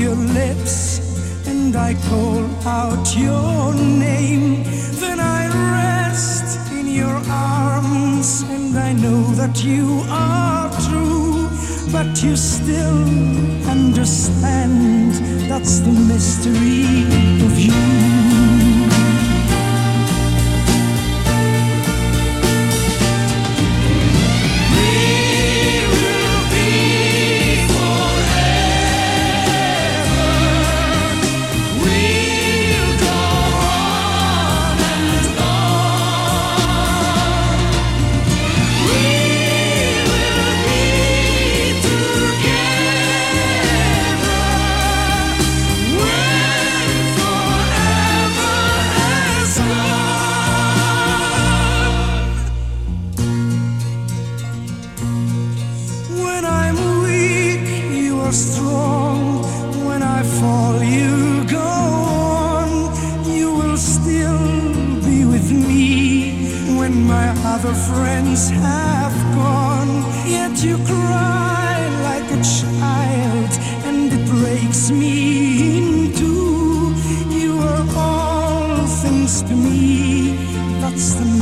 your lips and I call out your name. Then I rest in your arms and I know that you are true. But you still understand that's the mystery. When my other friends have gone. Yet you cry like a child, and it breaks me in two. You are all things to me. That's the